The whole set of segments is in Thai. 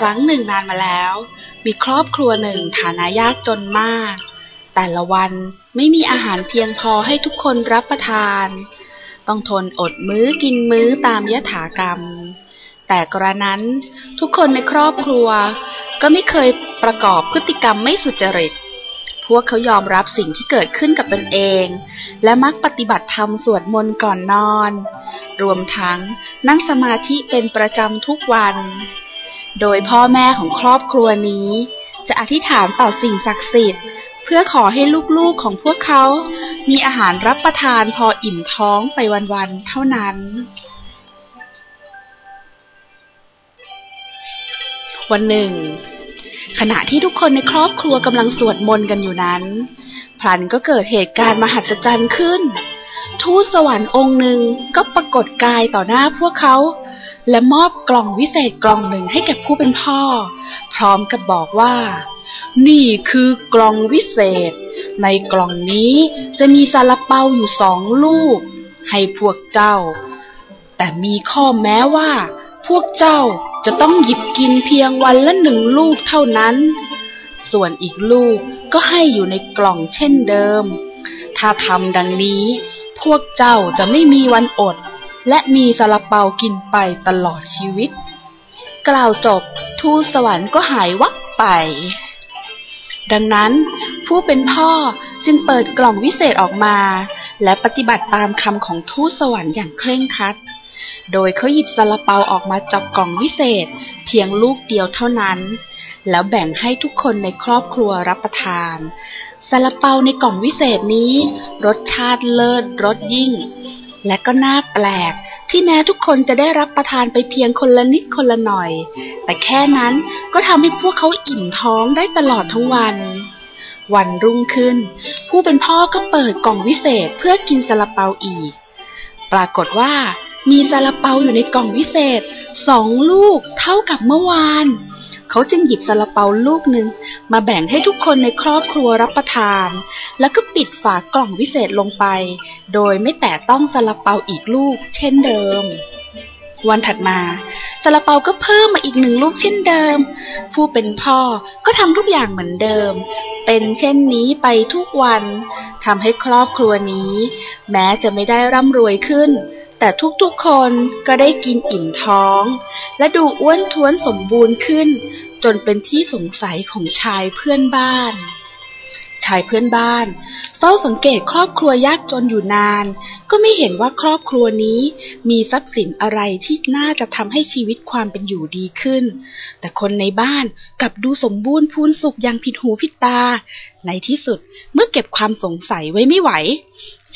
ครั้งหนึ่งนานมาแล้ว มีครอบครัวหนึ่งฐานะยากจนมาก แต่ละวันไม่มีอาหารเพียงพอให้ทุกคนรับประทาน ต้องทนอดมื้อกินมื้อตามยถากรรม แต่กระนั้นทุกคนในครอบครัว ก็ไม่เคยประกอบพฤติกรรมไม่สุจริต พวกเขายอมรับสิ่งที่เกิดขึ้นกับตนเอง และมักปฏิบัติธรรมสวดมนต์ก่อนนอน รวมทั้งนั่งสมาธิเป็นประจำทุกวัน โดยพ่อแม่ของครอบครัวนี้ จะอธิษฐานต่อสิ่งศักดิ์สิทธิ์ เพื่อขอให้ลูกๆของพวกเขา มีอาหารรับประทานพออิ่มท้องไปวันๆเท่านั้น วันหนึ่ง ขณะที่ทุกคนในครอบครัวกำลังสวดมนต์กันอยู่นั้น พลันก็เกิดเหตุการณ์มหัศจรรย์ขึ้น ทูตสวรรค์องค์หนึ่งก็ปรากฏกายต่อหน้าพวกเขา และมอบกล่องวิเศษกล่องหนึ่งให้แก่ผู้เป็นพ่อ พร้อมกับบอกว่า นี่คือกล่องวิเศษ ในกล่องนี้จะมีซาลาเปาอยู่สองลูก ให้พวกเจ้า แต่มีข้อแม้ว่า พวกเจ้าจะต้องหยิบกินเพียงวันละหนึ่งลูกเท่านั้น ส่วนอีกลูกก็ให้อยู่ในกล่องเช่นเดิม ถ้าทำดังนี้ พวกเจ้าจะไม่มีวันอด และมีซาลาเปากินไปตลอดชีวิต กล่าวจบทูตสวรรค์ก็หายวับไป ดังนั้น ผู้เป็นพ่อจึงเปิดกล่องวิเศษออกมา และปฏิบัติตามคำของทูตสวรรค์อย่างเคร่งครัด โดยเขาหยิบซาลาเปาออกมาจากกล่องวิเศษ เพียงลูกเดียวเท่านั้น แล้วแบ่งให้ทุกคนในครอบครัวรับประทานซาลาเปาในกล่องวิเศษนี้ รสชาติเลิศรสยิ่ง และก็น่าแปลกที่แม้ทุกคนจะได้รับประทานไปเพียงคนละนิดคนละหน่อย แต่แค่นั้นก็ทำให้พวกเขาอิ่มท้องได้ตลอดทั้งวัน วันรุ่งขึ้น ผู้เป็นพ่อก็เปิดกล่องวิเศษเพื่อกินซาลาเปาอีก ปรากฏว่ามีซาลาเปาอยู่ในกล่องวิเศษสองลูกเท่ากับเมื่อวาน เขาจึงหยิบซาลาเปาลูกหนึ่งมาแบ่งให้ทุกคนในครอบครัวรับประทาน แล้วก็ปิดฝากล่องวิเศษลงไป โดยไม่แตะต้องซาลาเปาอีกลูก เช่นเดิม วันถัดมาซาลาเปาก็เพิ่มมาอีกหนึ่งลูกเช่นเดิม ผู้เป็นพ่อก็ทำทุกอย่างเหมือนเดิม เป็นเช่นนี้ไปทุกวันทำให้ครอบครัวนี้ แม้จะไม่ได้ร่ำรวยขึ้น แต่ทุกๆคนก็ได้กินอิ่มท้อง และดูอ้วนท้วนสมบูรณ์ขึ้น จนเป็นที่สงสัยของชายเพื่อนบ้าน ชายเพื่อนบ้านเฝ้าสังเกตครอบครัวยากจนอยู่นาน ก็ไม่เห็นว่าครอบครัวนี้มีทรัพย์สินอะไรที่น่าจะทำให้ชีวิตความเป็นอยู่ดีขึ้น แต่คนในบ้านกลับดูสมบูรณ์พูนสุขอย่างผิดหูผิดตา ในที่สุดเมื่อเก็บความสงสัยไว้ไม่ไหว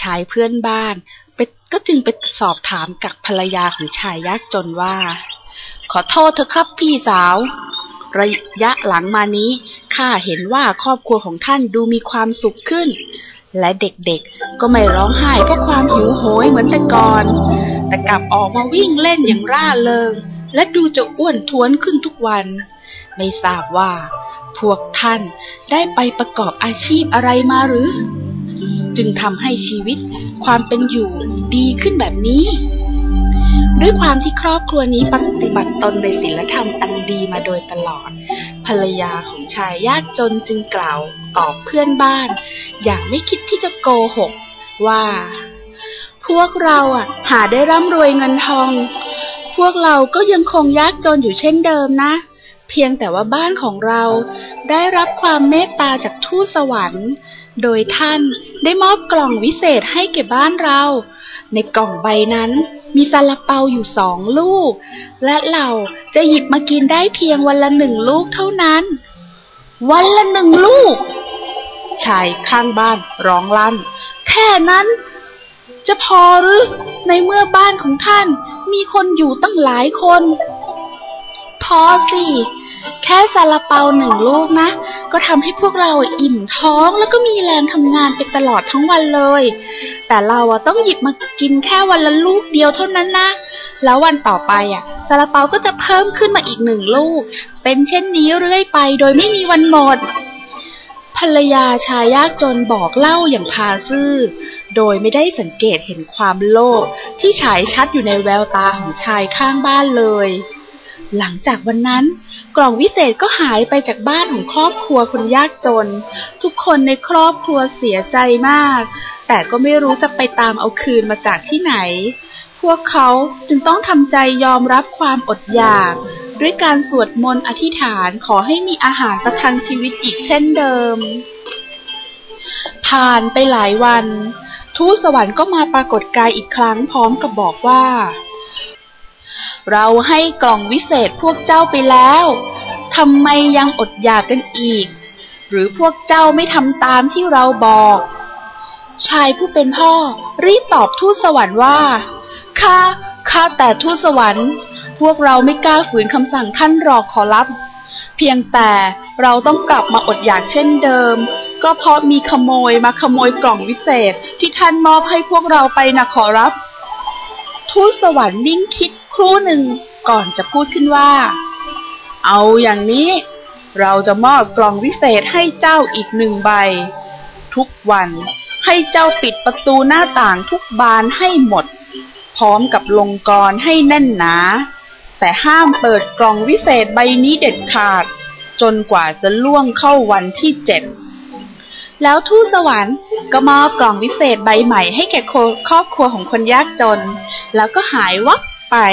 ชายเพื่อนบ้าน ไปก็จึงไปสอบถามกับภรรยาของชายยากจนว่า ขอโทษเถอครับพี่สาว ระยะหลังมานี้ข้าเห็นว่าครอบครัวของท่านดูมีความสุขขึ้น และเด็กๆก็ไม่ร้องไห้เพราะความหิวโหยเหมือนแต่ก่อน แต่กลับออกมาวิ่งเล่นอย่างร่าเริง และดูจะอ้วนท้วนขึ้นทุกวัน ไม่ทราบว่า พวกท่านได้ไปประกอบอาชีพอะไรมาหรือ จึงทำให้ชีวิตความเป็นอยู่ดีขึ้นแบบนี้ ด้วยความที่ครอบครัวนี้ปฏิบัติตนในศีลธรรมอันดีมาโดยตลอด ภรรยาของชายยากจนจึงกล่าวตอบเพื่อนบ้าน อย่างไม่คิดที่จะโกหก ว่า พวกเราอะ หาได้ร่ำรวยเงินทอง พวกเราก็ยังคงยากจนอยู่เช่นเดิมนะเพียงแต่ว่าบ้านของเราได้รับความเมตตาจากทูตสวรรค์ โดยท่านได้มอบกล่องวิเศษให้แก่บ้านเรา ในกล่องใบนั้นมีซาลาเปาอยู่สองลูก และเราจะหยิบมากินได้เพียงวันละหนึ่งลูกเท่านั้น วันละหนึ่งลูก ชายข้างบ้านร้องลั่น แค่นั้น จะพอหรือ ในเมื่อบ้านของท่านมีคนอยู่ตั้งหลายคน พอสิ แค่ซาลาเปาหนึ่งลูกนะ ก็ทำให้พวกเราอิ่มท้องแล้วก็มีแรงทำงานไปตลอดทั้งวันเลย แต่เราต้องหยิบมากินแค่วันละลูกเดียวเท่านั้นนะ แล้ววันต่อไปอะซาลาเปาก็จะเพิ่มขึ้นมาอีกหนึ่งลูก เป็นเช่นนี้เรื่อยไปโดยไม่มีวันหมดภรรยาชายยากจนบอกเล่าอย่างพาซื่อ โดยไม่ได้สังเกตเห็นความโลภที่ฉายชัดอยู่ในแววตาของชายข้างบ้านเลย หลังจากวันนั้น กล่องวิเศษก็หายไปจากบ้านของครอบครัวคนยากจน ทุกคนในครอบครัวเสียใจมาก แต่ก็ไม่รู้จะไปตามเอาคืนมาจากที่ไหน พวกเขาจึงต้องทำใจยอมรับความอดอยาก ด้วยการสวดมนต์อธิษฐานขอให้มีอาหารประทังชีวิตอีกเช่นเดิม ผ่านไปหลายวัน ทูตสวรรค์ก็มาปรากฏกายอีกครั้งพร้อมกับบอกว่า เราให้กล่องวิเศษพวกเจ้าไปแล้วทำไมยังอดอยากกันอีก หรือพวกเจ้าไม่ทำตามที่เราบอก ชายผู้เป็นพ่อรีบตอบทูตสวรรค์ว่าข้าข้าแต่ทูตสวรรค์ พวกเราไม่กล้าฝืนคำสั่งท่านหรอกขอรับเพียงแต่เราต้องกลับมาอดอยากเช่นเดิม ก็เพราะมีขโมยมาขโมยกล่องวิเศษที่ท่านมอบให้พวกเราไปนะขอรับ ทูตสวรรค์นิ่งคิด ครู่หนึ่งก่อนจะพูดขึ้นว่า เอาอย่างนี้ เราจะมอบกล่องวิเศษให้เจ้าอีกหนึ่งใบ ทุกวันให้เจ้าปิดประตูหน้าต่างทุกบานให้หมด พร้อมกับลงกรให้แน่นหนา แต่ห้ามเปิดกล่องวิเศษใบนี้เด็ดขาด จนกว่าจะล่วงเข้าวันที่เจ็ดแล้วทูตสวรรค์ก็มอบกล่องวิเศษใบใหม่ให้แก่ครอบครัวของคนยากจน แล้วก็หายวับ ไป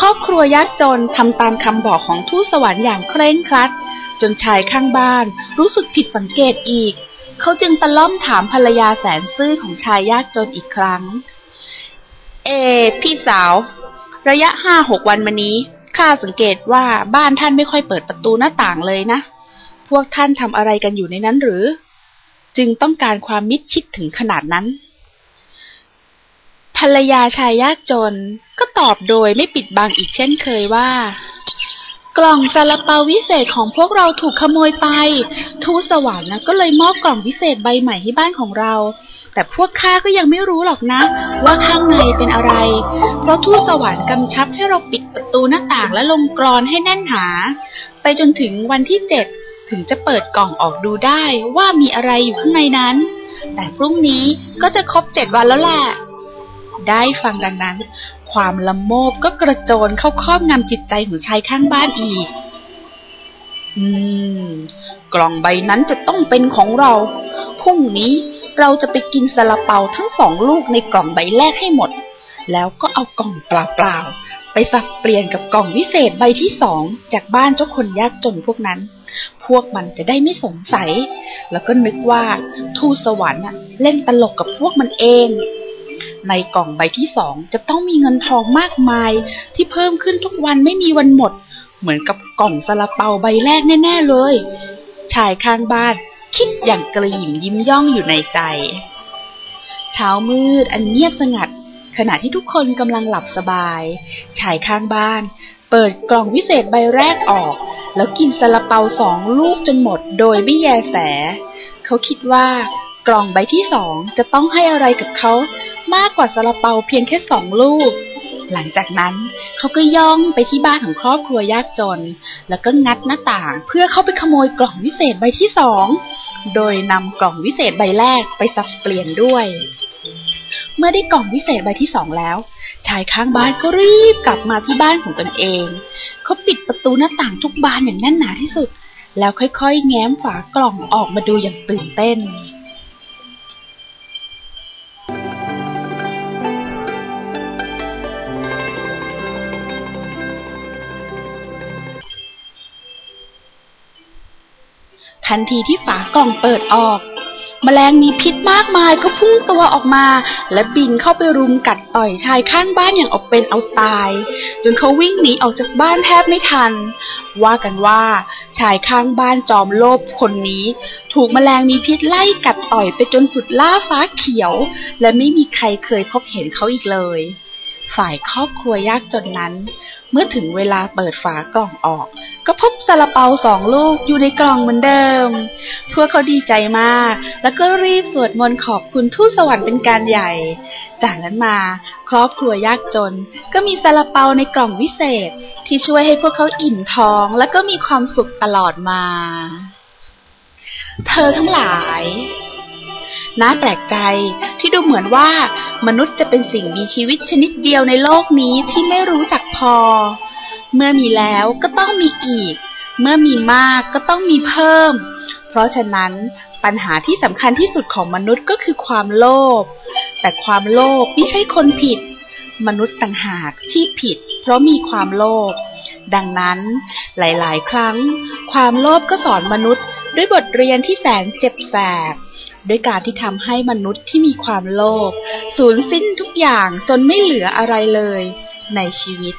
ครอบครัวยากจนทำตามคำบอกของทูตสวรรค์อย่างเคร่งครัด จนชายข้างบ้านรู้สึกผิดสังเกตอีก เขาจึงตะล่อมถามภรรยาแสนซื่อของชายยากจนอีกครั้ง เอ พี่สาว ระยะห้าหกวันมานี้ข้าสังเกตว่าบ้านท่านไม่ค่อยเปิดประตูหน้าต่างเลยนะ พวกท่านทำอะไรกันอยู่ในนั้นหรือ จึงต้องการความมิดชิดถึงขนาดนั้น ภรรยาชายยากจน ก็ตอบโดยไม่ปิดบังอีกเช่นเคยว่า กล่องซาลาเปาวิเศษของพวกเราถูกขโมยไป ทูตสวรรค์นะก็เลยมอบกล่องวิเศษใบใหม่ให้บ้านของเรา แต่พวกข้าก็ยังไม่รู้หรอกนะ ว่าข้างในเป็นอะไร เพราะทูตสวรรค์กำชับให้เราปิดประตูหน้าต่างและลงกรอนให้แน่นหนา ไปจนถึงวันที่เจ็ดถึงจะเปิดกล่องออกดูได้ว่ามีอะไรอยู่ข้างในนั้น แต่พรุ่งนี้ก็จะครบเจ็ดวันแล้วแหละ ได้ฟังดังนั้น ความละโมบก็กระโจนเข้าครอบงำจิตใจของชายข้างบ้านอีก อืม กล่องใบนั้นจะต้องเป็นของเรา พรุ่งนี้เราจะไปกินซาลาเปาทั้งสองลูกในกล่องใบแรกให้หมด แล้วก็เอากล่องเปล่าๆ ไปสับเปลี่ยนกับกล่องวิเศษใบที่สองจากบ้านเจ้าคนยากจนพวกนั้น พวกมันจะได้ไม่สงสัย แล้วก็นึกว่าทูตสวรรค์น่ะเล่นตลกกับพวกมันเอง ในกล่องใบที่สองจะต้องมีเงินทองมากมาย ที่เพิ่มขึ้นทุกวันไม่มีวันหมด เหมือนกับกล่องซาลาเปาใบแรกแน่ ๆเลย ชายข้างบ้านคิดอย่างกระหยิมยิ้มย่องอยู่ในใจ เช้ามืดอันเงียบสงัด ขณะที่ทุกคนกำลังหลับสบาย ชายข้างบ้าน เปิดกล่องวิเศษใบแรกออก แล้วกินซาลาเปาสองลูกจนหมดโดยไม่แยแส เขาคิดว่ากล่องใบที่สองจะต้องให้อะไรกับเขา มากกว่าซาลาเปาเพียงแค่สองลูก หลังจากนั้นเขาก็ย่องไปที่บ้านของครอบครัวยากจน แล้วก็งัดหน้าต่างเพื่อเข้าไปขโมยกล่องวิเศษใบที่สอง โดยนำกล่องวิเศษใบแรกไปสับเปลี่ยนด้วยเมื่อได้กล่องวิเศษใบที่สองแล้ว ชายข้างบ้านก็รีบกลับมาที่บ้านของตนเอง เขาปิดประตูหน้าต่างทุกบานอย่างแน่นหนาที่สุด แล้วค่อยๆ แง้มฝากล่องออกมาดูอย่างตื่นเต้น ทันทีที่ฝากล่องเปิดออก แมลงมีพิษมากมายก็พุ่งตัวออกมา และบินเข้าไปรุมกัดต่อยชายข้างบ้านอย่างเอาเป็นเอาตาย จนเขาวิ่งหนีออกจากบ้านแทบไม่ทัน ว่ากันว่าชายข้างบ้านจอมโลภคนนี้ ถูกแมลงมีพิษไล่กัดต่อยไปจนสุดล่าฟ้าเขียว และไม่มีใครเคยพบเห็นเขาอีกเลย ฝ่ายครอบครัวยากจนนั้น เมื่อถึงเวลาเปิดฝากล่องออก ก็พบซาลาเปาสองลูกอยู่ในกล่องเหมือนเดิม พวกเขาดีใจมาก แล้วก็รีบสวดมนต์ขอบคุณทูตสวรรค์เป็นการใหญ่ จากนั้นมาครอบครัวยากจน ก็มีซาลาเปาในกล่องวิเศษ ที่ช่วยให้พวกเขาอิ่มท้อง และก็มีความสุขตลอดมา เธอทั้งหลาย น่าแปลกใจที่ดูเหมือนว่า มนุษย์จะเป็นสิ่งมีชีวิตชนิดเดียวในโลกนี้ที่ไม่รู้จักพอ เมื่อมีแล้วก็ต้องมีอีก เมื่อมีมากก็ต้องมีเพิ่ม เพราะฉะนั้นปัญหาที่สำคัญที่สุดของมนุษย์ก็คือความโลภ แต่ความโลภไม่ใช่คนผิด มนุษย์ต่างหากที่ผิด เพราะมีความโลภ ดังนั้นหลาย ๆ ครั้ง ความโลภก็สอนมนุษย์ด้วยบทเรียนที่แสนเจ็บแสบ ด้วยการที่ทำให้มนุษย์ที่มีความโลภสูญสิ้นทุกอย่างจนไม่เหลืออะไรเลยในชีวิต